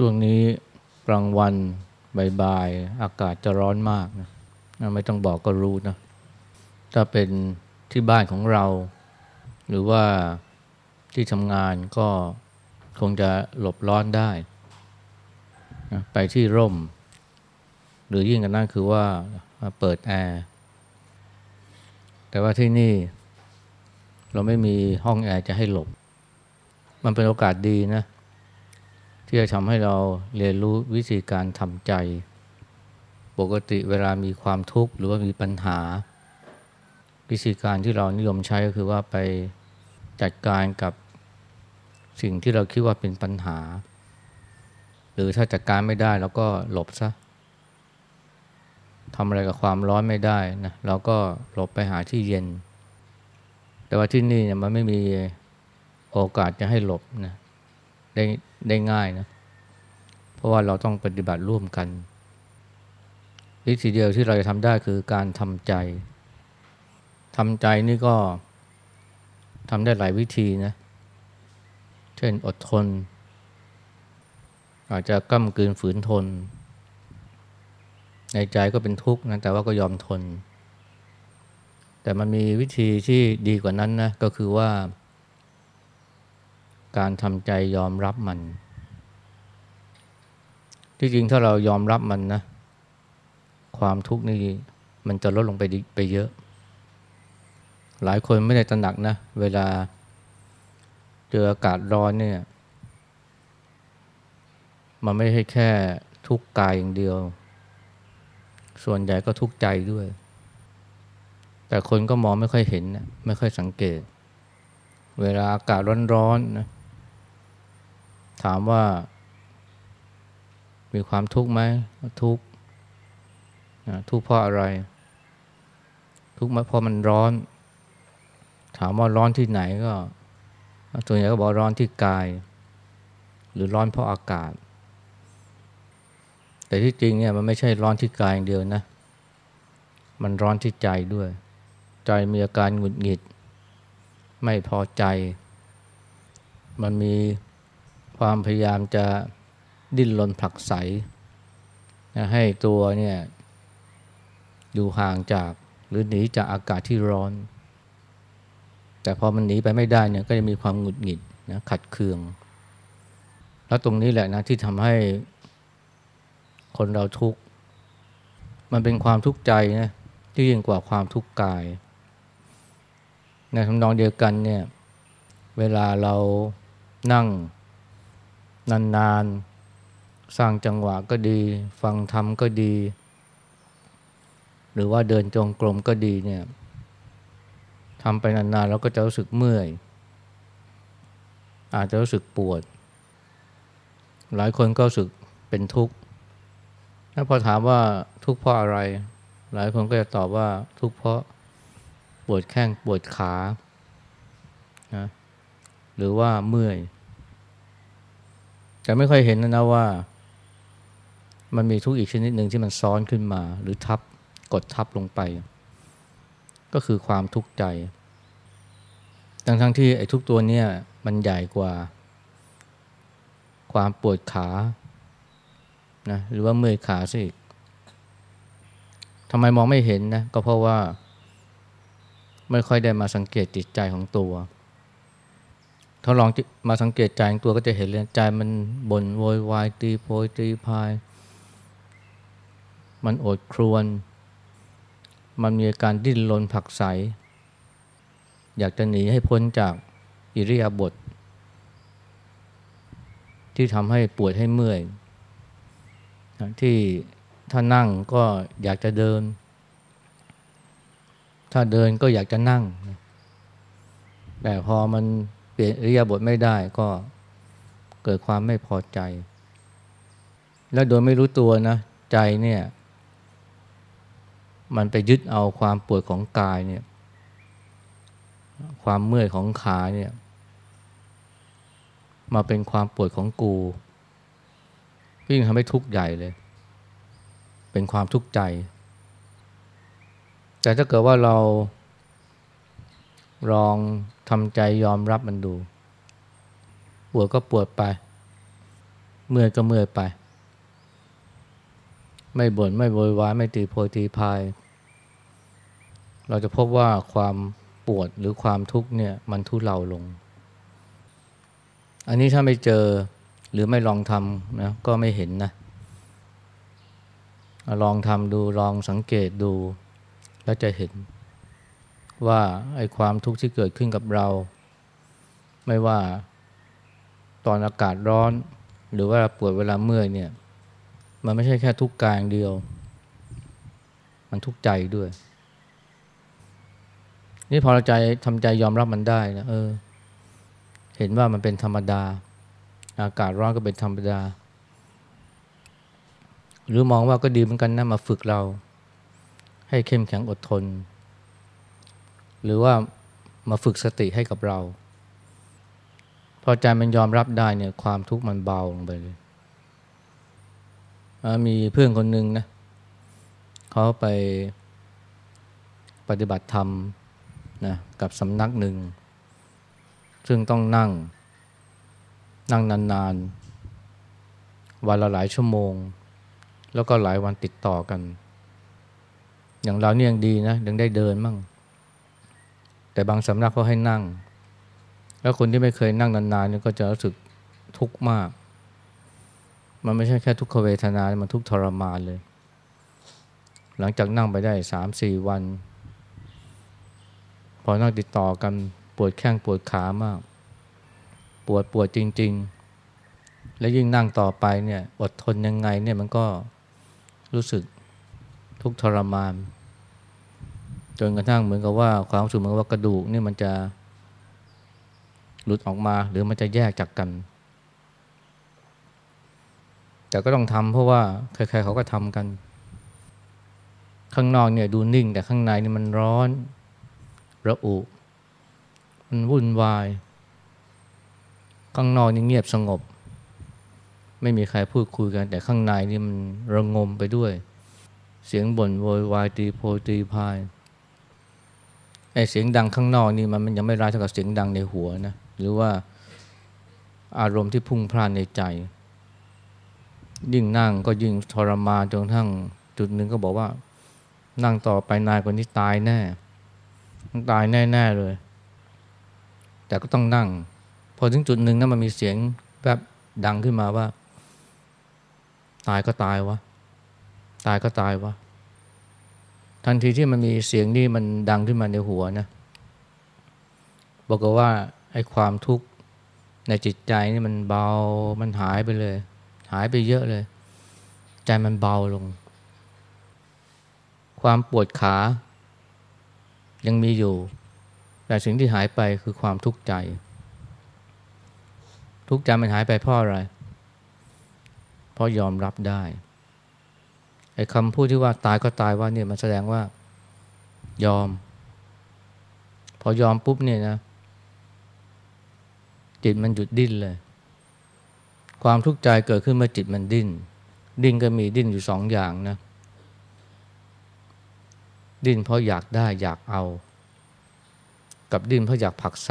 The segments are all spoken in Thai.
ช่วงนี้กลางวันบ่ายๆอากาศจะร้อนมากนะไม่ต้องบอกก็รู้นะ ถ้าเป็นที่บ้านของเรา หรือว่าที่ทำงานก็คงจะหลบร้อนได้นะไปที่ร่ม หรือยิ่งกันนั้นคือว่าเปิดแอร์ แต่ว่าที่นี่ เราไม่มีห้องแอร์จะให้หลบ มันเป็นโอกาสดีนะ ที่จะทำให้เราเรียนรู้วิธีการทำใจ ปกติเวลามีความทุกข์หรือว่ามีปัญหา วิธีการที่เรานิยมใช้ก็คือว่าไปจัดการกับสิ่งที่เราคิดว่าเป็นปัญหา หรือถ้าจัดการไม่ได้เราก็หลบซะทำอะไรกับความร้อนไม่ได้นะเราก็หลบไปหาที่เย็น แต่ว่าที่นี่เนี่ยมันไม่มีโอกาสจะให้หลบนะได้ ได้ง่ายนะ เพราะว่าเราต้องปฏิบัติร่วมกันวิธีเดียวที่เราจะทำได้คือการทำใจทำใจนี่ก็ทำได้หลายวิธีนะ เช่นอดทน อาจจะก้มกืนฝืนทน ในใจก็เป็นทุกข์นะแต่ว่าก็ยอมทน แต่มันมีวิธีที่ดีกว่านั้นนะ ก็คือว่า การทำใจยอมรับมัน ที่จริงถ้าเรายอมรับมันนะ ความทุกข์นี่มันจะลดลงไปไปเยอะ หลายคนไม่ได้ตระหนักนะ เวลาเจออากาศร้อนเนี่ย มันไม่ใช่แค่ทุกข์กายอย่างเดียว ส่วนใหญ่ก็ทุกข์ใจด้วย แต่คนก็มองไม่ค่อยเห็นนะไม่ค่อยสังเกต เวลาอากาศร้อนๆนะ ถามว่า มีความทุกข์ไหมทุกข์ทุกข์เพราะอะไร ทุกข์เพราะมันร้อน ถามว่าร้อนที่ไหนก็ส่วนใหญ่ก็บอกร้อนที่กาย หรือร้อนเพราะอากาศ แต่ที่จริงเนี่ยมันไม่ใช่ร้อนที่กายอย่างเดียวนะ มันร้อนที่ใจด้วย ใจมีอาการหงุดหงิด ไม่พอใจ มันมี ความพยายามจะดิ้นรนผลักไสให้ตัวเนี่ยอยู่ห่างจากหรือหนีจากอากาศที่ร้อน แต่พอมันหนีไปไม่ได้เนี่ยก็จะมีความหงุดหงิดนะขัดเคือง แล้วตรงนี้แหละนะที่ทำให้คนเราทุกข์มันเป็นความทุกข์ใจนะที่ยิ่งกว่าความทุกข์กาย ในทำนองเดียวกันเนี่ยเวลาเรานั่ง นานๆ สร้างจังหวะก็ดี ฟังธรรมก็ดี หรือว่าเดินจงกรมก็ดีเนี่ยทำไปนานๆ แล้วก็จะรู้สึกเมื่อย อาจจะรู้สึกปวด หลายคนก็รู้สึกเป็นทุกข์ถ้าพอถามว่าทุกข์เพราะอะไร หลายคนก็จะตอบว่าทุกข์เพราะปวดแข้งปวดขานะหรือว่าเมื่อย แต่ไม่ค่อยเห็นนะนะว่า มันมีทุกข์อีกชนิดหนึ่งที่มันซ้อนขึ้นมา หรือทับกดทับลงไป ก็คือความทุกข์ใจ ทั้งทั้งที่ไอ้ทุกตัวเนี่ยมันใหญ่กว่า ความปวดขานะหรือว่าเมื่อยขาสิทำไมมองไม่เห็นนะ ก็เพราะว่า ไม่ค่อยได้มาสังเกตจิตใจของตัว ถ้าลองมาสังเกตใจตัวก็จะเห็นเลยใจมันบ่นโวยวายตีโพยตีพาย มันโอดครวน มันมีอาการดิ้นรนผักใส อยากจะหนีให้พ้นจากอิริยาบถทที่ทำให้ปวดให้เมื่อย ที่ถ้านั่งก็อยากจะเดิน ถ้าเดินก็อยากจะนั่ง แต่พอมัน เปลี่ยนอริยาบทไม่ได้ก็เกิดความไม่พอใจ แล้วโดยไม่รู้ตัวนะ ใจเนี่ย มันไปยึดเอาความปวดของกายเนี่ย ความเมื่อยของขาเนี่ย มาเป็นความปวดของกูยิ่งทำให้ทุกข์ใหญ่เลย เป็นความทุกข์ใจ แต่ถ้าเกิดว่าเรา ลองทำใจยอมรับมันดู ปวดก็ปวดไป เมื่อยก็เมื่อยไป ไม่บน่นไม่โวยวายไม่ตีโพยตีพาย เราจะพบว่าความปวดหรือความทุกข์เนี่ยมันทุเลาลง อันนี้ถ้าไม่เจอหรือไม่ลองทำนะก็ไม่เห็นนะ ลองทำดูลองสังเกตดูแล้วจะเห็น ว่าไอ้ความทุกข์ที่เกิดขึ้นกับเรา ไม่ว่าตอนอากาศร้อน หรือว่าปวดเวลาเมื่อยเนี่ย มันไม่ใช่แค่ทุกข์กายอย่างเดียว มันทุกข์ใจด้วย นี่พอเราใจทำใจยอมรับมันได้นะเออ เห็นว่ามันเป็นธรรมดา อากาศร้อนก็เป็นธรรมดา หรือมองว่าก็ดีเหมือนกันนะมาฝึกเรา ให้เข้มแข็งอดทน หรือว่ามาฝึกสติให้กับเรา พอใจมันยอมรับได้เนี่ยความทุกข์มันเบาลงไปเลย มีเพื่อนคนหนึ่งนะเขาไปปฏิบัติธรรมนะกับสำนักหนึ่ง ซึ่งต้องนั่ง นั่งนานๆ วันละหลายชั่วโมง แล้วก็หลายวันติดต่อกัน อย่างเราเนี่ยยังดีนะยังได้เดินมั่ง แต่บางสำนักเขาให้นั่ง แล้วคนที่ไม่เคยนั่งนานๆนี่ก็จะรู้สึกทุกข์มาก มันไม่ใช่แค่ทุกขเวทนา มันทุกทรมานเลย หลังจากนั่งไปได้สามสี่วัน พอนั่งติดต่อกันปวดแข้งปวดขามาก ปวดปวดจริง ๆ และยิ่งนั่งต่อไปเนี่ยอดทนยังไงเนี่ยมันก็รู้สึกทุกทรมาน จนกระทั่งเหมือนกับว่าความรู้สึกเหมือนว่ากระดูกนี่มันจะหลุดออกมาหรือมันจะแยกจากกัน แต่ก็ต้องทำเพราะว่าใครๆเขาก็ทำกัน ข้างนอกเนี่ยดูนิ่ง แต่ข้างในนี่มันร้อน ระอุ มันวุ่นวาย ข้างนอกนี่เงียบสงบ ไม่มีใครพูดคุยกัน แต่ข้างในนี่มันระงมไปด้วย เสียงบ่นโวยวายตีโพตีพาย ไอ้เสียงดังข้างนอกนี่มันมันยังไม่ร้ายเท่ากับเสียงดังในหัวนะหรือว่าอารมณ์ที่พุ่งพล่านในใจ ยิ่งนั่งก็ยิ่งทรมานจนทั้งจุดหนึ่งก็บอกว่า นั่งต่อไปนายคนนี้ตายแน่ต้องตายแน่ๆเลย แต่ก็ต้องนั่ง พอถึงจุดหนึ่งนั้นมันมีเสียงแบบดังขึ้นมาว่า ตายก็ตายวะตายก็ตายวะ ทันทีที่มันมีเสียงนี่มันดังขึ้นมาในหัวนะบอกว่าไอ้ความทุกข์ในจิตใจนี่มันเบามันหายไปเลย หายไปเยอะเลย ใจมันเบาลง ความปวดขา ยังมีอยู่ แต่สิ่งที่หายไปคือความทุกข์ใจ ทุกข์ใจมันหายไปเพราะอะไร เพราะยอมรับได้ ไอ้คำพูดที่ว่าตายก็ตายว่าเนี่ยมันแสดงว่ายอม พอยอมปุ๊บเนี่ยนะ จิตมันหยุดดิ้นเลย ความทุกข์ใจเกิดขึ้นเมื่อจิตมันดิ้น ดิ้นก็มีดิ้นอยู่สองอย่างนะ ดิ้นเพราะอยากได้อยากเอา กับดิ้นเพราะอยากผักใส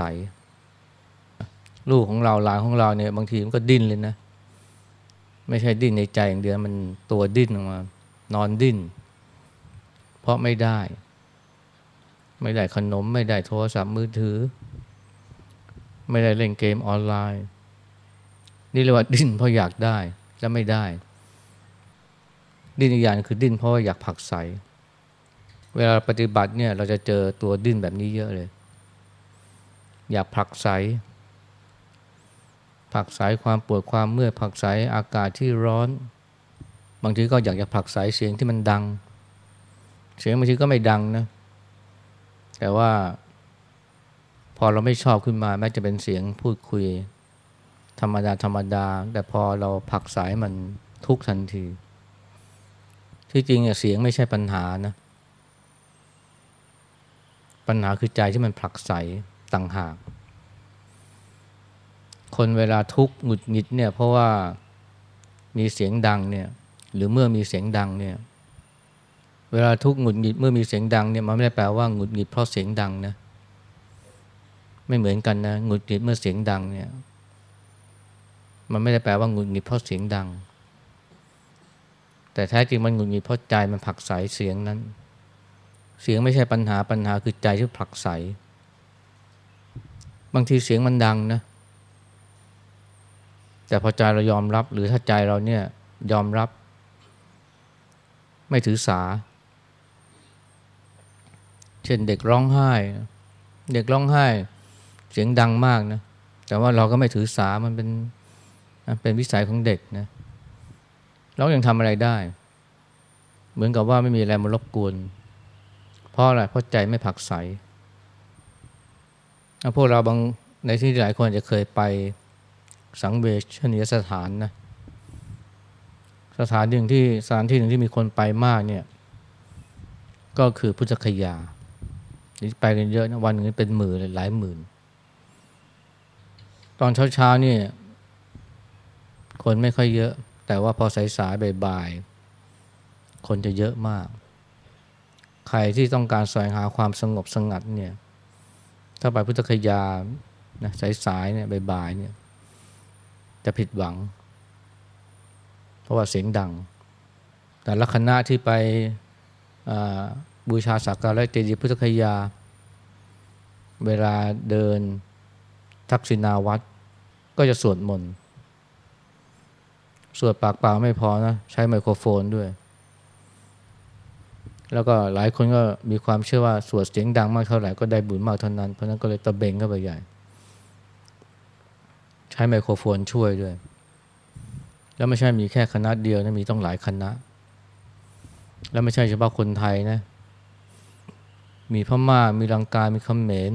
ลูกของเราหลานของเราเนี่ย บางทีมันก็ดิ้นเลยนะ ไม่ใช่ดิ้นในใจอย่างเดียวมันตัวดิ้นออกมา นอนดิ้น เพราะไม่ได้ ไม่ได้ขนม ไม่ได้โทรศัพท์มือถือ ไม่ได้เล่นเกมออนไลน์ นี่เรียกว่าดิ้นเพราะอยากได้และไม่ได้ ดิ้นอีกอย่างคือดิ้นเพราะว่าอยากผักใส เวลาปฏิบัติเนี่ยเราจะเจอตัวดิ้นแบบนี้เยอะเลย อยากผักใสผักใสความปวดความเมื่อยผักใสอากาศที่ร้อน บางทีก็อยากจะผลักสายเสียงที่มันดัง เสียงบางทีก็ไม่ดังนะแต่ว่า พอเราไม่ชอบขึ้นมาแม้จะเป็นเสียงพูดคุย ธรรมดาธรรมดา แต่พอเราผลักสายมันทุกทันที ที่จริงเสียงไม่ใช่ปัญหานะ ปัญหาคือใจที่มันผลักใสต่างหาก คนเวลาทุกข์หงุดหงิดเนี่ยเพราะว่ามีเสียงดังเนี่ย หรือเมื่อมีเสียงดังเนี่ย เวลาทุกข์หงุดหงิดเมื่อมีเสียงดังเนี่ยมันไม่ได้แปลว่าหงุดหงิดเพราะเสียงดังนะ ไม่เหมือนกันนะหงุดหงิดเมื่อเสียงดังเนี่ย มันไม่ได้แปลว่าหงุดหงิดเพราะเสียงดัง แต่แท้จริงมันหงุดหงิดเพราะใจมันผลักไสเสียงนั้น เสียงไม่ใช่ปัญหาปัญหาคือใจที่ผลักไสบางทีเสียงมันดังนะ แต่พอใจเรายอมรับหรือถ้าใจเราเนี่ยยอมรับ ไม่ถือสา เช่นเด็กร้องไห้ เด็กร้องไห้ เสียงดังมากนะ แต่ว่าเราก็ไม่ถือสา มันเป็นเป็นวิสัยของเด็กนะ เรายังทำอะไรได้ เหมือนกับว่าไม่มีอะไรมารบกวน เพราะอะไร เพราะใจไม่ผักใสพวกเราบางในที่หลายคนจะเคยไปสังเวชนียสถานนะ สถานหนึ่งที่สถานที่หนึ่งที่มีคนไปมากเนี่ย ก็คือพุทธคยานี่ไปกันเยอะนะวันหนึ่งเป็นหมื่นหลายหมื่น ตอนเช้าๆนี่คนไม่ค่อยเยอะ แต่ว่าพอสายๆบ่ายๆคนจะเยอะมาก ใครที่ต้องการแสวงหาความสงบสงัดเนี่ย ถ้าไปพุทธคยานะสายๆเนี่ยบ่ายๆเนี่ย จะผิดหวัง เพราะว่าเสียงดัง แต่ละคณะที่ไปบูชาสักการะเจดีย์พุทธคยา เวลาเดินทักษิณาวัดก็จะสวดมนต์สวดปากเปล่าไม่พอนะ ใช้ไมโครโฟนด้วย แล้วก็หลายคนก็มีความเชื่อว่าสวดเสียงดังมากเท่าไหร่ก็ได้บุญมากเท่านั้น เพราะนั้นก็เลยตะเบงเข้าไปใหญ่ ใช้ไมโครโฟนช่วยด้วย แล้วไม่ใช่มีแค่คณะเดียวนะมีต้องหลายคณะ แล้วไม่ใช่เฉพาะคนไทยนะ มีพม่ามีลังกา มีเขมร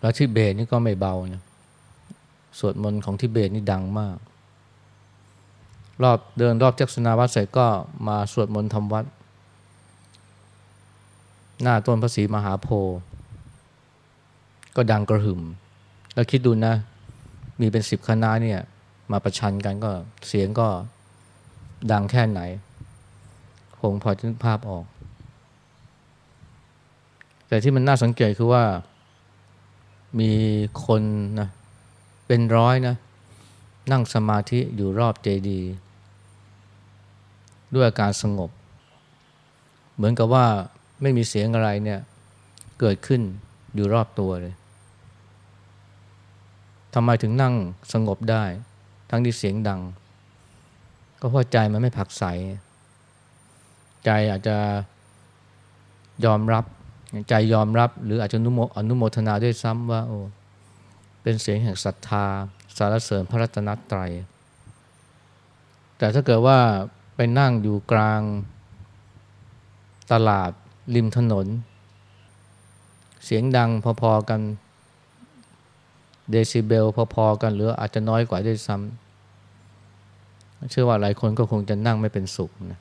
แล้วทิเบตนี่ก็ไม่เบานะสวดมนต์ของทิเบตนี่ดังมาก รอบเดินรอบจักษนาวัดเสร็จก็มาสวดมนต์ทำวัด หน้าต้นพระศรีมหาโพธิ์ก็ดังกระหึ่ม แล้วคิดดูนะ มีเป็นสิบคณะเนี่ย มาประชันกันก็เสียงก็ดังแค่ไหน คงพอจะนึกภาพออก แต่ที่มันน่าสังเกตคือว่ามีคนนะเป็นร้อยนะ นั่งสมาธิอยู่รอบเจดีย์ด้วยอาการสงบ เหมือนกับว่าไม่มีเสียงอะไรเนี่ยเกิดขึ้นอยู่รอบตัวเลยทำไมถึงนั่งสงบได้ ทั้งที่เสียงดัง ก็เพราะใจมันไม่ผักใส ใจอาจจะยอมรับ ใจยอมรับหรืออาจจะอนุโมทนาด้วยซ้ำว่าโอ้เป็นเสียงแห่งศรัทธา สารเสริญพระรัตนตรัย แต่ถ้าเกิดว่าไปนั่งอยู่กลางตลาดริมถนน เสียงดังพอๆกัน เดซิเบลพอๆกันหรืออาจจะน้อยกว่าด้วยซ้ำเชื่อว่าหลายคนก็คงจะนั่งไม่เป็นสุขนะ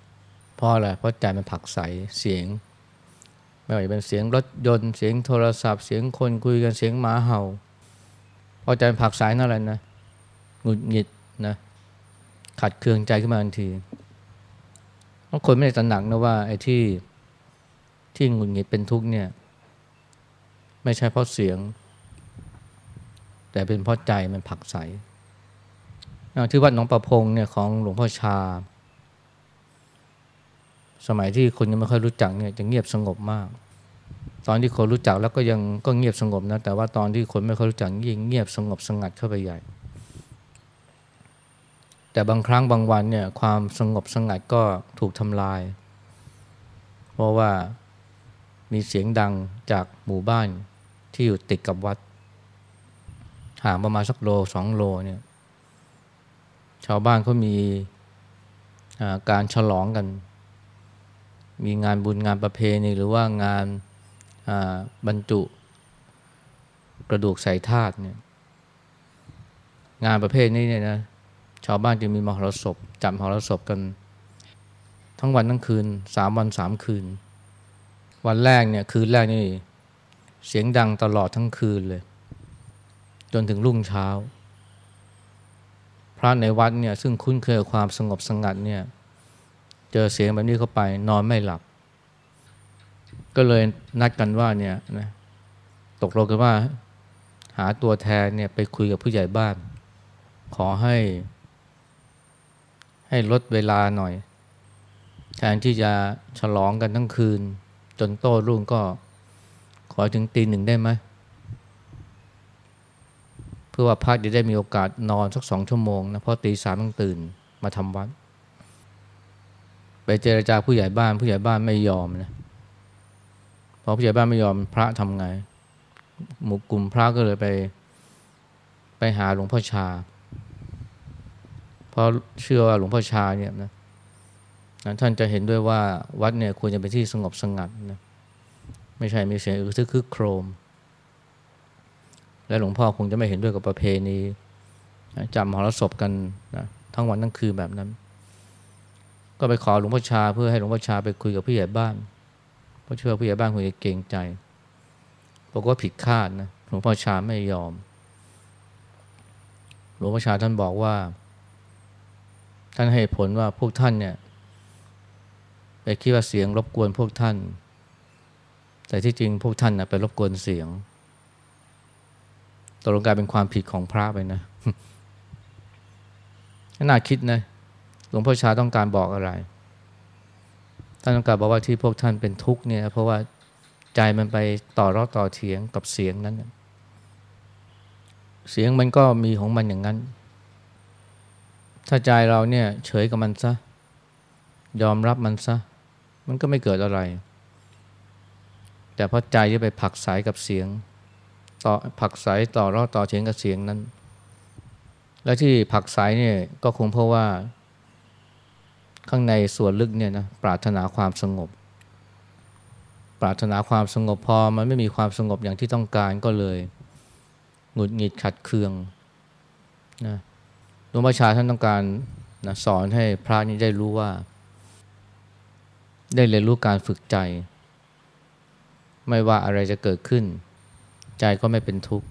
เพราะอะไรเพราะใจมันผักใสเสียง ไม่ว่าจะเป็นเสียงรถยนต์เสียงโทรศัพท์ เสียงคนคุยกันเสียงหมาเห่าพอใจมันผักใสนั่นแหละนะหงุดหงิดนะขัดเคืองใจขึ้นมาทันทีบางคนไม่ได้ตระหนักนะว่าไอ้ที่ที่หงุนงิดเป็นทุกข์เนี่ย ไม่ใช่เพราะเสียง แต่เป็นเพราะใจมันผักใสที่วัดหนองประพงเนี่ยของหลวงพ่อชา สมัยที่คนยังไม่ค่อยรู้จักเนี่ยจะเงียบสงบมาก ตอนที่คนรู้จักแล้วก็ยังก็เงียบสงบนะแต่ว่าตอนที่คนไม่ค่อยรู้จักยิ่งเงียบสงบสงัดเข้าไปใหญ่ แต่บางครั้งบางวันเนี่ยความสงบสงัดก็ถูกทำลาย เพราะว่ามีเสียงดังจากหมู่บ้านที่อยู่ติดกับวัด ห่างประมาณสักโลสองโลเนี่ยชาวบ้านเขามีการฉลองกัน มีงานบุญงานประเพณีหรือว่างานบรรจุกระดูกใส่ธาตุเนี่ยงานประเภทนี้เนี่ยนะชาวบ้านจะมีมหรสพจัดมหรสพกัน ทั้งวันทั้งคืนสามวันสามคืน วันแรกเนี่ยคืนแรกนี่เสียงดังตลอดทั้งคืนเลย จนถึงรุ่งเช้า พระในวัดเนี่ยซึ่งคุ้นเคยความสงบสงัดเนี่ยเจอเสียงแบบนี้เข้าไปนอนไม่หลับ ก็เลยนัดกันว่าเนี่ยนะตกลงกันว่า หาตัวแทนเนี่ยไปคุยกับผู้ใหญ่บ้าน ขอให้ ให้ลดเวลาหน่อย แทนที่จะฉลองกันทั้งคืน จนโต้รุ่งก็ขอถึงตีหนึ่งได้ไหม พื่อว่าพระจะได้มีโอกาสนอนสักสองชั่วโมงนะเพราะตีสามต้องตื่นมาทำวัด ไปเจรจาผู้ใหญ่บ้าน ผู้ใหญ่บ้านไม่ยอมนะพอผู้ใหญ่บ้านไม่ยอมพระทำไงหมู่กลุ่มพระก็เลยไป ไปหาหลวงพ่อชาเพราะเชื่อว่าหลวงพ่อชาเนี่ยนะท่านจะเห็นด้วยว่าวัดเนี่ยควรจะเป็นที่สงบสงัดนะไม่ใช่มีเสียงอึกทึกคึกโครม และหลวงพ่อคงจะไม่เห็นด้วยกับประเพณีจำมหรสพกันนะทั้งวันทั้งคืนแบบนั้น ก็ไปขอหลวงพ่อชาเพื่อให้หลวงพ่อชาไปคุยกับผู้ใหญ่บ้านเพราะเชื่อผู้ใหญ่บ้านคงจะเกรงใจบอกว่าผิดคาดนะหลวงพ่อชาไม่ยอม หลวงพ่อชาท่านบอกว่า ท่านให้ผลว่าพวกท่านเนี่ยไปคิดว่าเสียงรบกวนพวกท่าน แต่ที่จริงพวกท่านนะไปรบกวนเสียง ตกลงกลายเป็นความผิดของพระไปนะน่าคิดนะหลวงพ่อชาต้องการบอกอะไรท่านต้องการบอกว่าที่พวกท่านเป็นทุกข์เนี่ย เพราะว่าใจมันไปต่อรอต่อเถียงกับเสียงนั้น เสียงมันก็มีของมันอย่างนั้น ถ้าใจเราเนี่ยเฉยกับมันซะ ยอมรับมันซะ มันก็ไม่เกิดอะไร แต่เพราะใจที่ไปผักสายกับเสียง ต่อผักสายต่อรอต่อเถียงกับเสียงนั้น และที่ผักสายเนี่ยก็คงเพราะว่า ข้างในส่วนลึกเนี่ยนะปรารถนาความสงบ ปรารถนาความสงบพอมันไม่มีความสงบอย่างที่ต้องการก็เลยหงุดหงิดขัดเคืองนะหลวงพ่อชาท่านต้องการนะสอนให้พระนี้ได้รู้ว่า ได้เรียนรู้การฝึกใจ ไม่ว่าอะไรจะเกิดขึ้น ใจก็ไม่เป็นทุกข์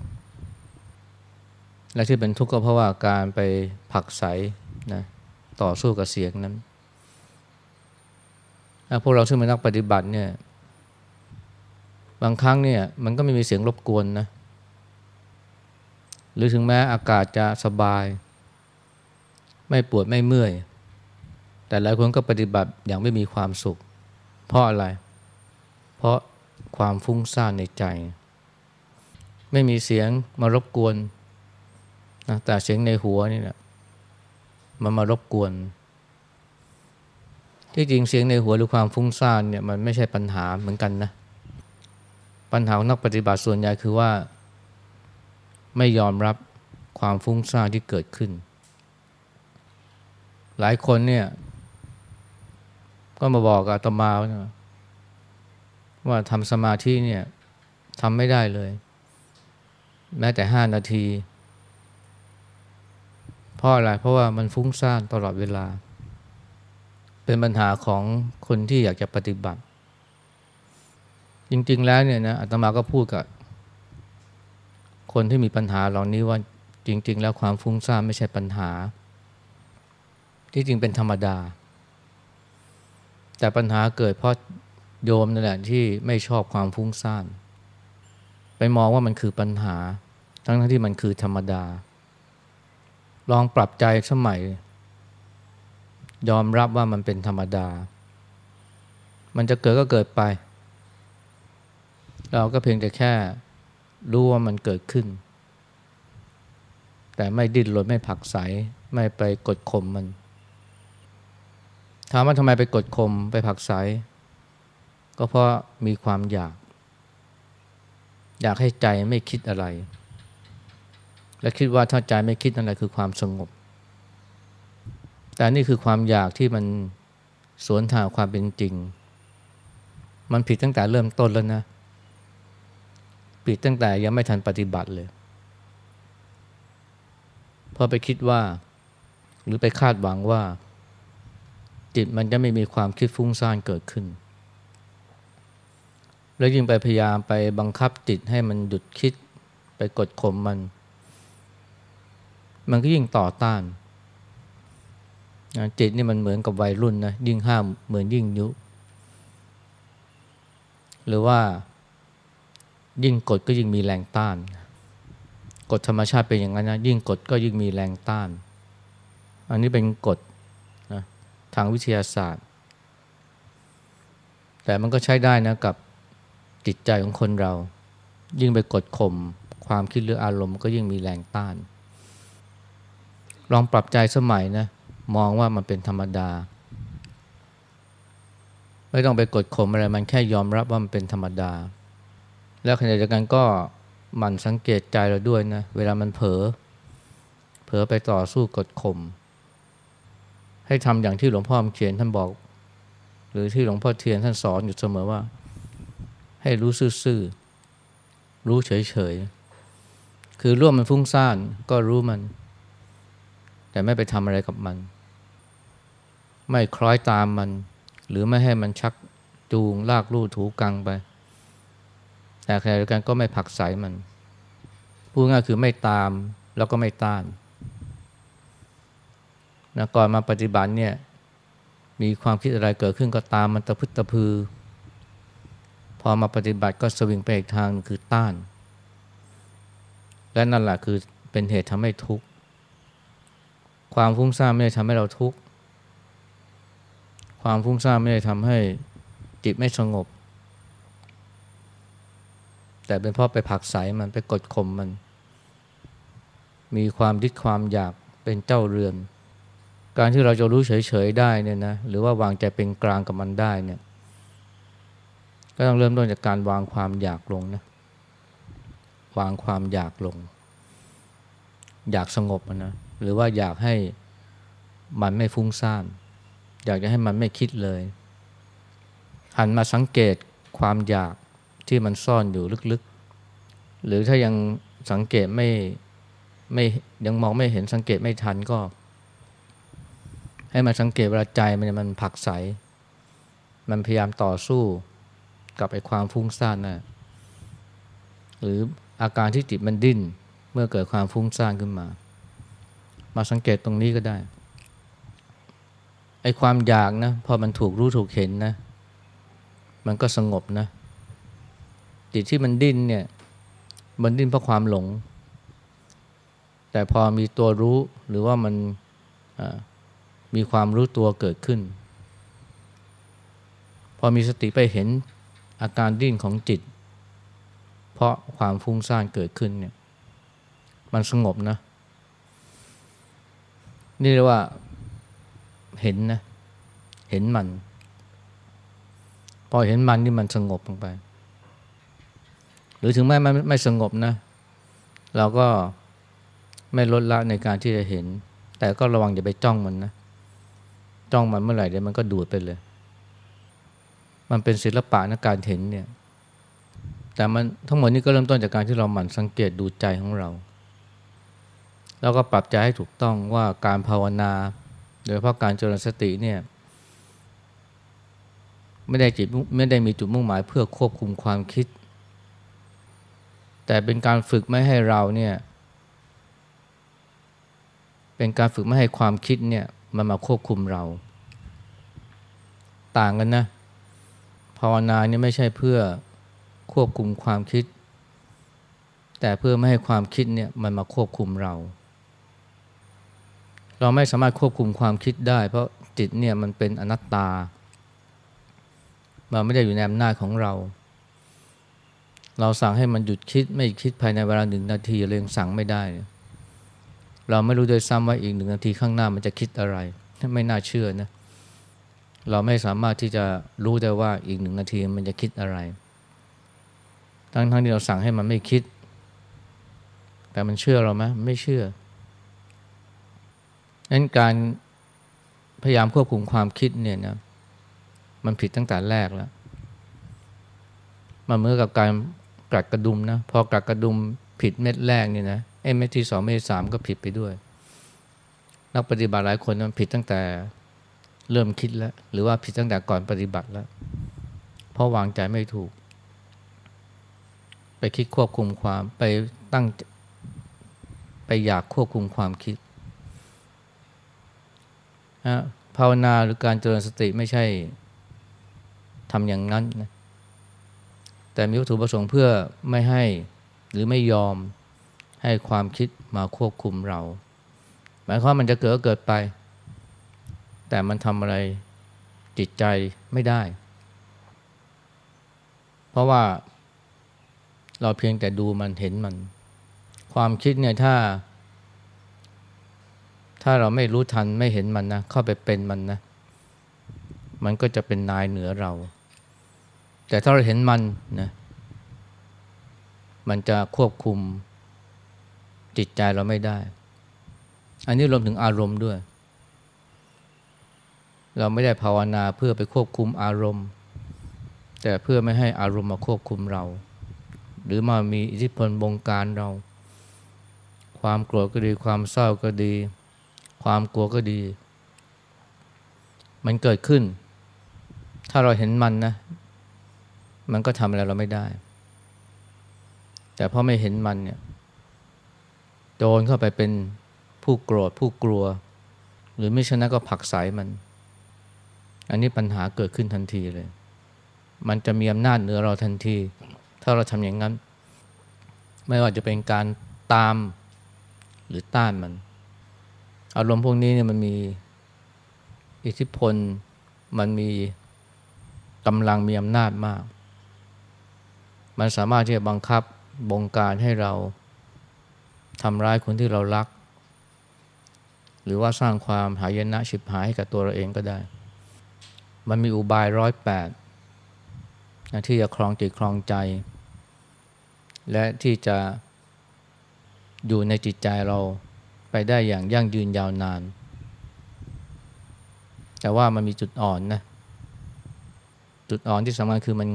และที่เป็นทุกข์ก็เพราะว่าการไปผักใสนะต่อสู้กับเสียงนั้นพวกเราซึ่งเป็นนักปฏิบัติเนี่ย บางครั้งเนี่ย มันก็ไม่มีเสียงรบกวนนะ หรือถึงแม้อากาศจะสบาย ไม่ปวดไม่เมื่อย แต่หลายคนก็ปฏิบัติอย่างไม่มีความสุข เพราะอะไร เพราะความฟุ้งซ่านในใจ ไม่มีเสียงมารบกวนนะแต่เสียงในหัวนี่แหละมันมารบกวน ที่จริงเสียงในหัวหรือความฟุ้งซ่านเนี่ยมันไม่ใช่ปัญหาเหมือนกันนะ ปัญหาของนักปฏิบัติส่วนใหญ่คือว่า ไม่ยอมรับความฟุ้งซ่านที่เกิดขึ้น หลายคนเนี่ย ก็มาบอกอาตมาว่าทำสมาธิเนี่ยทำไม่ได้เลย แม้แต่ห้านาทีเพราะอะไรเพราะว่ามันฟุ้งซ่านตลอดเวลา เป็นปัญหาของคนที่อยากจะปฏิบัติ จริงๆแล้วเนี่ยนะอาตมาก็พูดกับคนที่มีปัญหาเหล่านี้ว่าจริง ๆ แล้วความฟุ้งซ่านไม่ใช่ปัญหา ที่จริงเป็นธรรมดา แต่ปัญหาเกิดเพราะโยมนั่นแหละที่ไม่ชอบความฟุ้งซ่าน ไปมองว่ามันคือปัญหา ทั้งที่มันคือธรรมดา ลองปรับใจสมัย ยอมรับว่ามันเป็นธรรมดา มันจะเกิดก็เกิดไป เราก็เพียงแต่แค่รู้ว่ามันเกิดขึ้น แต่ไม่ดิ้นรนไม่ผักใสไม่ไปกดข่มมันถามว่าทำไมไปกดข่มไปผักใสก็เพราะมีความอยาก อยากให้ใจไม่คิดอะไร และคิดว่าถ้าใจไม่คิดอะไรคือความสงบ แต่นี่คือความอยากที่มันสวนทางความเป็นจริง มันผิดตั้งแต่เริ่มต้นแล้วนะ ผิดตั้งแต่ยังไม่ทันปฏิบัติเลยเพราะไปคิดว่า หรือไปคาดหวังว่า จิตมันจะไม่มีความคิดฟุ้งซ่านเกิดขึ้น แล้วยิ่งไปพยายามไปบังคับจิตให้มันหยุดคิดไปกดข่มมัน มันก็ยิ่งต่อต้านจิตนี่มันเหมือนกับวัยรุ่นนะยิ่งห้ามเหมือนยิ่งยุ หรือว่า ยิ่งกดก็ยิ่งมีแรงต้าน กฎธรรมชาติเป็นอย่างนั้นนะยิ่งกดก็ยิ่งมีแรงต้าน อันนี้เป็นกฎนะทางวิทยาศาสตร์ แต่มันก็ใช้ได้นะกับจิตใจของคนเรา ยิ่งไปกดข่มความคิดหรืออารมณ์ก็ยิ่งมีแรงต้าน ลองปรับใจสมัยนะมองว่ามันเป็นธรรมดา ไม่ต้องไปกดข่มอะไรมันแค่ยอมรับว่ามันเป็นธรรมดา แล้วขณะเดียวกันก็มันสังเกตใจเราด้วยนะเวลามันเผลอเผลอไปต่อสู้กดข่มให้ทำอย่างที่หลวงพ่อเขียนท่านบอก หรือที่หลวงพ่อเทียนท่านสอนอยู่เสมอว่า ให้รู้ซื่อๆรู้เฉยๆคือร่วมมันฟุ้งซ่านก็รู้มัน แต่ไม่ไปทำอะไรกับมัน ไม่คล้อยตามมัน หรือไม่ให้มันชักจูงลากลู่ถูกังไป แต่ขณะเดียวกันก็ไม่ผักใสมันพูดง่ายคือไม่ตามแล้วก็ไม่ต้านนะก่อนมาปฏิบัติเนี่ยมีความคิดอะไรเกิดขึ้นก็ตามมันตะพึตะพือ พอมาปฏิบัติก็สวิงไปอีกทางคือต้าน และนั่นแหละคือเป็นเหตุทำให้ทุกข์ ความฟุ้งซ่านไม่ได้ทำให้เราทุกข์ ความฟุ้งซ่านไม่ได้ทำให้จิตไม่สงบ แต่เป็นเพราะไปผักใสมันไปกดข่มมัน มีความดิดความอยากเป็นเจ้าเรือน การที่เราจะรู้เฉยๆได้เนี่ยนะหรือว่าวางใจเป็นกลางกับมันได้เนี่ยก็ต้องเริ่มต้นจากการวางความอยากลงนะวางความอยากลง อยากสงบนะ หรือว่าอยากให้มันไม่ฟุ้งซ่าน อยากจะให้มันไม่คิดเลย หันมาสังเกตความอยากที่มันซ่อนอยู่ลึกๆ หรือถ้ายังสังเกตไม่ไม่ยังมองไม่เห็นสังเกตไม่ทันก็ ให้มันสังเกตเวลาใจมันมันผักใส มันพยายามต่อสู้กับไอ้ความฟุ้งซ่านนะ่ะหรืออาการที่จิตมันดิ้นเมื่อเกิดความฟุ้งซ่านขึ้นมา มาสังเกตตรงนี้ก็ได้ไอ้ความอยากนะพอมันถูกรู้ถูกเห็นนะ มันก็สงบนะจิตที่มันดิ้นเนี่ยมันดิ้นเพราะความหลง แต่พอมีตัวรู้หรือว่ามันมีความรู้ตัวเกิดขึ้น พอมีสติไปเห็นอาการดิ้นของจิต เพราะความฟุ้งซ่านเกิดขึ้นเนี่ยมันสงบนะ นี่เรียกว่าเห็นนะ เห็นมัน พอเห็นมันนี่มันสงบลงไป หรือถึงแม้มันไม่สงบนะ เราก็ไม่ลดละในการที่จะเห็น แต่ก็ระวังอย่าไปจ้องมันนะ จ้องมันเมื่อไหร่เดี๋ยวมันก็ดูดไปเลย มันเป็นศิลปะนะการเห็นเนี่ย แต่มันทั้งหมดนี้ก็เริ่มต้นจากการที่เราหมั่นสังเกตดูใจของเรา แล้วก็ปรับใจให้ถูกต้องว่าการภาวนา โดยเฉพาะการเจริญสติเนี่ยไม่ได้จิตไม่ได้มีจุดมุ่งหมายเพื่อควบคุมความคิด แต่เป็นการฝึกไม่ให้เราเนี่ยเป็นการฝึกไม่ให้ความคิดเนี่ยมันมาควบคุมเรา ต่างกันนะภาวนาเนี่ยไม่ใช่เพื่อควบคุมความคิด แต่เพื่อไม่ให้ความคิดเนี่ยมันมาควบคุมเรา เราไม่สามารถควบคุมความคิดได้ เพราะจิตเนี่ยมันเป็นอนัตตา มันไม่ได้อยู่ในอำนาจของเรา เราสั่งให้มันหยุดคิดไม่คิดภายในเวลาหนึ่งนาทีเรายังสั่งไม่ได้ เราไม่รู้โดยซ้ำว่าอีกหนึ่งนาทีข้างหน้ามันจะคิดอะไร ไม่น่าเชื่อนะเราไม่สามารถที่จะรู้ได้ว่าอีกหนึ่งนาทีมันจะคิดอะไร ทั้งทั้งที่เราสั่งให้มันไม่คิด แต่มันเชื่อเราไหมไม่เชื่อ นั้นการพยายามควบคุมความคิดเนี่ยนะมันผิดตั้งแต่แรกแล้ว มันเหมือนกับการกัดกระดุมนะพอกัดกระดุมผิดเม็ดแรกนี่นะไอ้เม็ดที่สองเม็ดสามก็ผิดไปด้วย นักปฏิบัติหลายคนมันผิดตั้งแต่เริ่มคิดแล้ว หรือว่าผิดตั้งแต่ก่อนปฏิบัติแล้ว เพราะวางใจไม่ถูก ไปคิดควบคุมความไปตั้ง ไปอยากควบคุมความคิด ภาวนาหรือการเจริญสติไม่ใช่ทำอย่างนั้นนะแต่มีวัตถุประสงค์เพื่อไม่ให้หรือไม่ยอมให้ความคิดมาควบคุมเรา หมายความมันจะเกิดก็เกิดไป แต่มันทำอะไรจิตใจไม่ได้ เพราะว่าเราเพียงแต่ดูมันเห็นมัน ความคิดเนี่ยถ้า ถ้าเราไม่รู้ทันไม่เห็นมันนะเข้าไปเป็นมันนะ มันก็จะเป็นนายเหนือเรา แต่ถ้าเราเห็นมันนะมันจะควบคุมจิตใจเราไม่ได้ อันนี้รวมถึงอารมณ์ด้วย เราไม่ได้ภาวนาเพื่อไปควบคุมอารมณ์ แต่เพื่อไม่ให้อารมณ์มาควบคุมเรา หรือมามีอิทธิพลบงการเรา ความโกรธก็ดีความเศร้าก็ดี ความกลัวก็ดี มันเกิดขึ้น ถ้าเราเห็นมันนะ มันก็ทำอะไรเราไม่ได้ แต่พอไม่เห็นมันเนี่ยโจรเข้าไปเป็นผู้โกรธผู้กลัว หรือไม่ชนะก็ผักสายมัน อันนี้ปัญหาเกิดขึ้นทันทีเลย มันจะมีอำนาจเหนือเราทันที ถ้าเราทำอย่างนั้น ไม่ว่าจะเป็นการตามหรือต้านมัน อารมณ์พวกนี้เนี่ยมันมีอิทธิพล มันมีกำลังมีอำนาจมาก มันสามารถที่จะบังคับ บงการให้เราทำร้ายคนที่เรารัก หรือว่าสร้างความหายนะฉิบหายให้กับตัวเราเองก็ได้ มันมีอุบายร้อยแปดที่จะครองจิตครองใจ และที่จะอยู่ในจิตใจเรา ไปได้อย่างยั่งยืนยาวนาน แต่ว่ามันมีจุดอ่อนนะ จุดอ่อนที่สำคัญคือมัน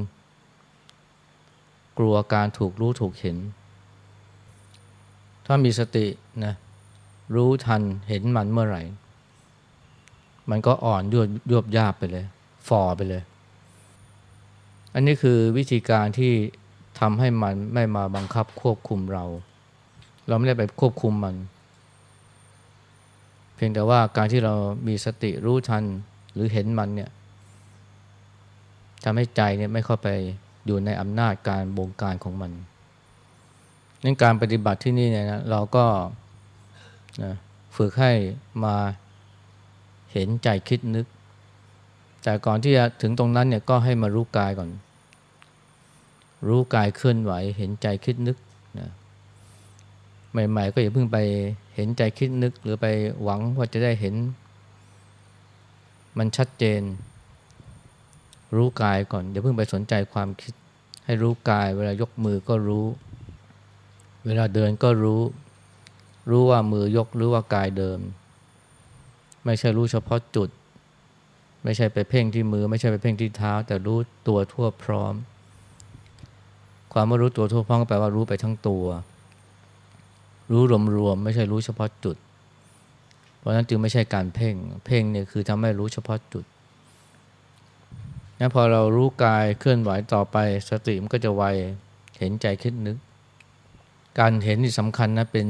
กลัวการถูกรู้ถูกเห็น ถ้ามีสตินะรู้ทันเห็นมันเมื่อไหร่ มันก็อ่อนยวบยวบยาบไปเลยฟอไปเลย อันนี้คือวิธีการที่ทำให้มันไม่มาบังคับควบคุมเรา เราไม่ได้ไปควบคุมมัน พียงแต่ว่าการที่เรามีสติรู้ทันหรือเห็นมันเนี่ยทำให้ใจเนี่ยไม่เข้าไปอยู่ในอำนาจการบงการของมันนั่นการปฏิบัติที่นี่เนี่ยนะเราก็นะฝึกให้มาเห็นใจคิดนึก แต่ก่อนที่จะถึงตรงนั้นเนี่ยก็ให้มารู้กายก่อน รู้กายเคลื่อนไหว เห็นใจคิดนึกนะใหม่ ๆ ก็อย่าเพิ่งไป เห็นใจคิดนึกหรือไปหวังว่าจะได้เห็น มันชัดเจน รู้กายก่อนอย่าเพิ่งไปสนใจความคิด ให้รู้กาย เวลายกมือก็รู้ เวลาเดินก็รู้ รู้ว่ามือยกหรือว่ากายเดิม ไม่ใช่รู้เฉพาะจุด ไม่ใช่ไปเพ่งที่มือ ไม่ใช่ไปเพ่งที่เท้า แต่รู้ตัวทั่วพร้อม ความว่ารู้ตัวทั่วพร้อมก็แปลว่ารู้ไปทั้งตัว รู้รวมๆไม่ใช่รู้เฉพาะจุด เพราะนั้นจึงไม่ใช่การเพ่ง เพ่งเนี่ยคือทำให้รู้เฉพาะจุดนั้นพอเรารู้กายเคลื่อนไหวต่อไป สติมันก็จะไวเห็นใจคิดนึก การเห็นที่สำคัญนะเป็น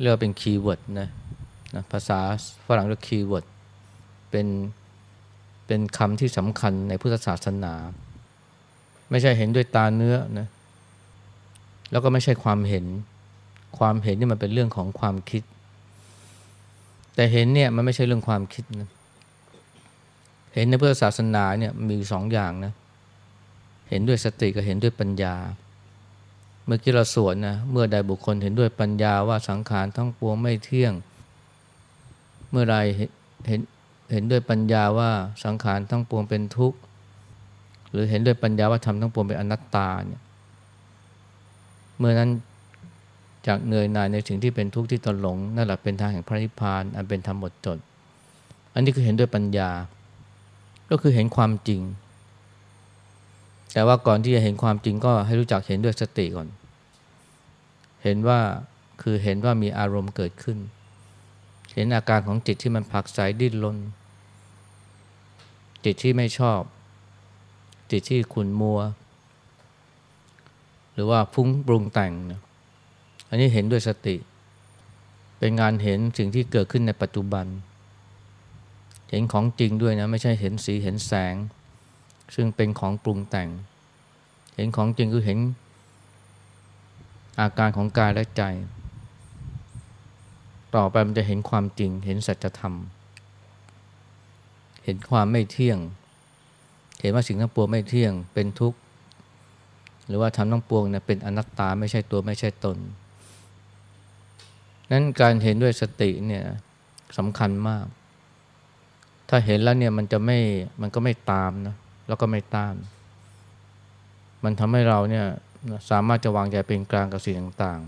เรียกว่าเป็นคีย์เวิร์ดนะนะภาษาฝรั่งเรียก keyword เป็นเป็นคำที่สำคัญในพุทธศาสนา ไม่ใช่เห็นด้วยตาเนื้อนะแล้วก็ไม่ใช่ความเห็น ความเห็นนี่มันเป็นเรื่องของความคิด แต่เห็นเนี่ยมันไม่ใช่เรื่องความคิดนะเห็นในพุทธศาสนาเนี่ยมีสองอย่างนะเห็นด้วยสติกับเห็นด้วยปัญญา เมื่อกี้เราสวดนะเมื่อใดบุคคลเห็นด้วยปัญญาว่าสังขารทั้งปวงไม่เที่ยง เมื่อไรเห็นเห็นด้วยปัญญาว่าสังขารทั้งปวงเป็นทุกข์ หรือเห็นด้วยปัญญาว่าธรรมทั้งปวงเป็นอนัตตาเนี่ยเมื่อนั้น จากเหนื่อยหน่ายในสิ่งที่เป็นทุกข์ที่ตนหลงนั่นแหละเป็นทางแห่งพระนิพพานอันเป็นธรรมหมดจด อันนี้คือเห็นด้วยปัญญา ก็คือเห็นความจริง แต่ว่าก่อนที่จะเห็นความจริงก็ให้รู้จักเห็นด้วยสติก่อน เห็นว่าคือเห็นว่ามีอารมณ์เกิดขึ้น เห็นอาการของจิตที่มันผักใสดิ้นรนจิตที่ไม่ชอบ จิตที่ขุนมัว หรือว่าฟุ้งปรุงแต่งนะ อันนี้เห็นด้วยสติ เป็นงานเห็นสิ่งที่เกิดขึ้นในปัจจุบัน เห็นของจริงด้วยนะ ไม่ใช่เห็นสีเห็นแสง ซึ่งเป็นของปรุงแต่ง เห็นของจริงคือเห็น อาการของกายและใจ ต่อไปมันจะเห็นความจริง เห็นสัจธรรม เห็นความไม่เที่ยง เห็นว่าสิ่งทั้งปวงไม่เที่ยงเป็นทุกข์หรือว่าทำทั้งปวงเนี่ยเป็นอนัตตาไม่ใช่ตัวไม่ใช่ตน นั้นการเห็นด้วยสติเนี่ยสำคัญมาก ถ้าเห็นแล้วเนี่ยมันจะไม่มันก็ไม่ตามนะแล้วก็ไม่ต้าน มันทำให้เราเนี่ยสามารถจะวางใจเป็นกลางกับสิ่งต่าง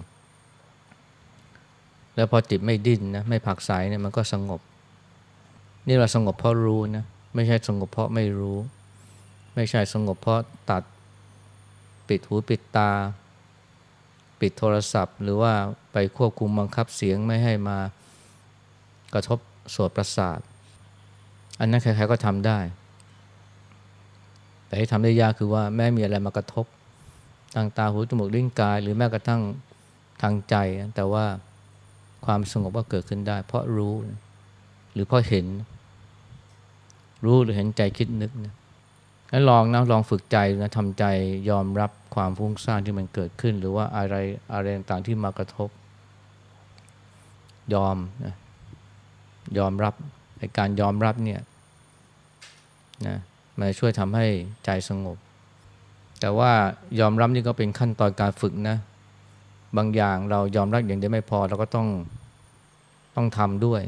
ๆ แล้วพอจิตไม่ดิ้นนะไม่ผักใสเนี่ยมันก็สงบ นี่เราสงบเพราะรู้นะไม่ใช่สงบเพราะไม่รู้ ไม่ใช่สงบเพราะตัด ปิดหูปิดตา ปิดโทรศัพท์ หรือว่า ควบคุมบังคับเสียงไม่ให้มากระทบสวดประสาท อันนั้นใครๆก็ทำได้ แต่ที่ทำได้ยากคือว่าแม้มีอะไรมากระทบทางตาหูจมูกลิ้นกาย หรือแม้กระทั่งทางใจ แต่ว่าความสงบก็เกิดขึ้นได้ เพราะรู้หรือเพราะเห็น รู้หรือเห็นใจคิดนึกนะงั้นลองนะลองฝึกใจนะทำใจยอมรับความฟุ้งซ่านที่มันเกิดขึ้น หรือว่าอะไรอะไรต่างๆที่มากระทบ ยอมนะยอมรับในการยอมรับเนี่ยนะมันช่วยทำให้ใจสงบ แต่ว่ายอมรับนี่ก็เป็นขั้นตอนการฝึกนะ บางอย่างเรายอมรับอย่างเดียวไม่พอเราก็ต้องต้องทำด้วย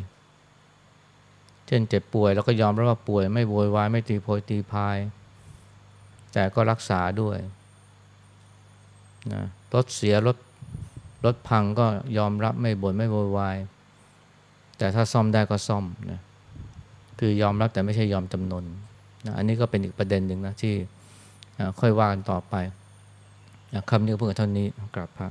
เช่นเจ็บป่วยเราก็ยอมรับว่าป่วย ไม่โวยวายไม่ตีโพยตีพาย แต่ก็รักษาด้วยนะรถเสียรถ รถพังก็ยอมรับไม่บ่นไม่โวยวาย แต่ถ้าซ่อมได้ก็ซ่อมนะคือยอมรับแต่ไม่ใช่ยอมจำนนนะอันนี้ก็เป็นอีกประเด็นหนึ่งนะที่ค่อยว่ากันต่อไปคำนี้เพื่อเท่านี้กลับพระ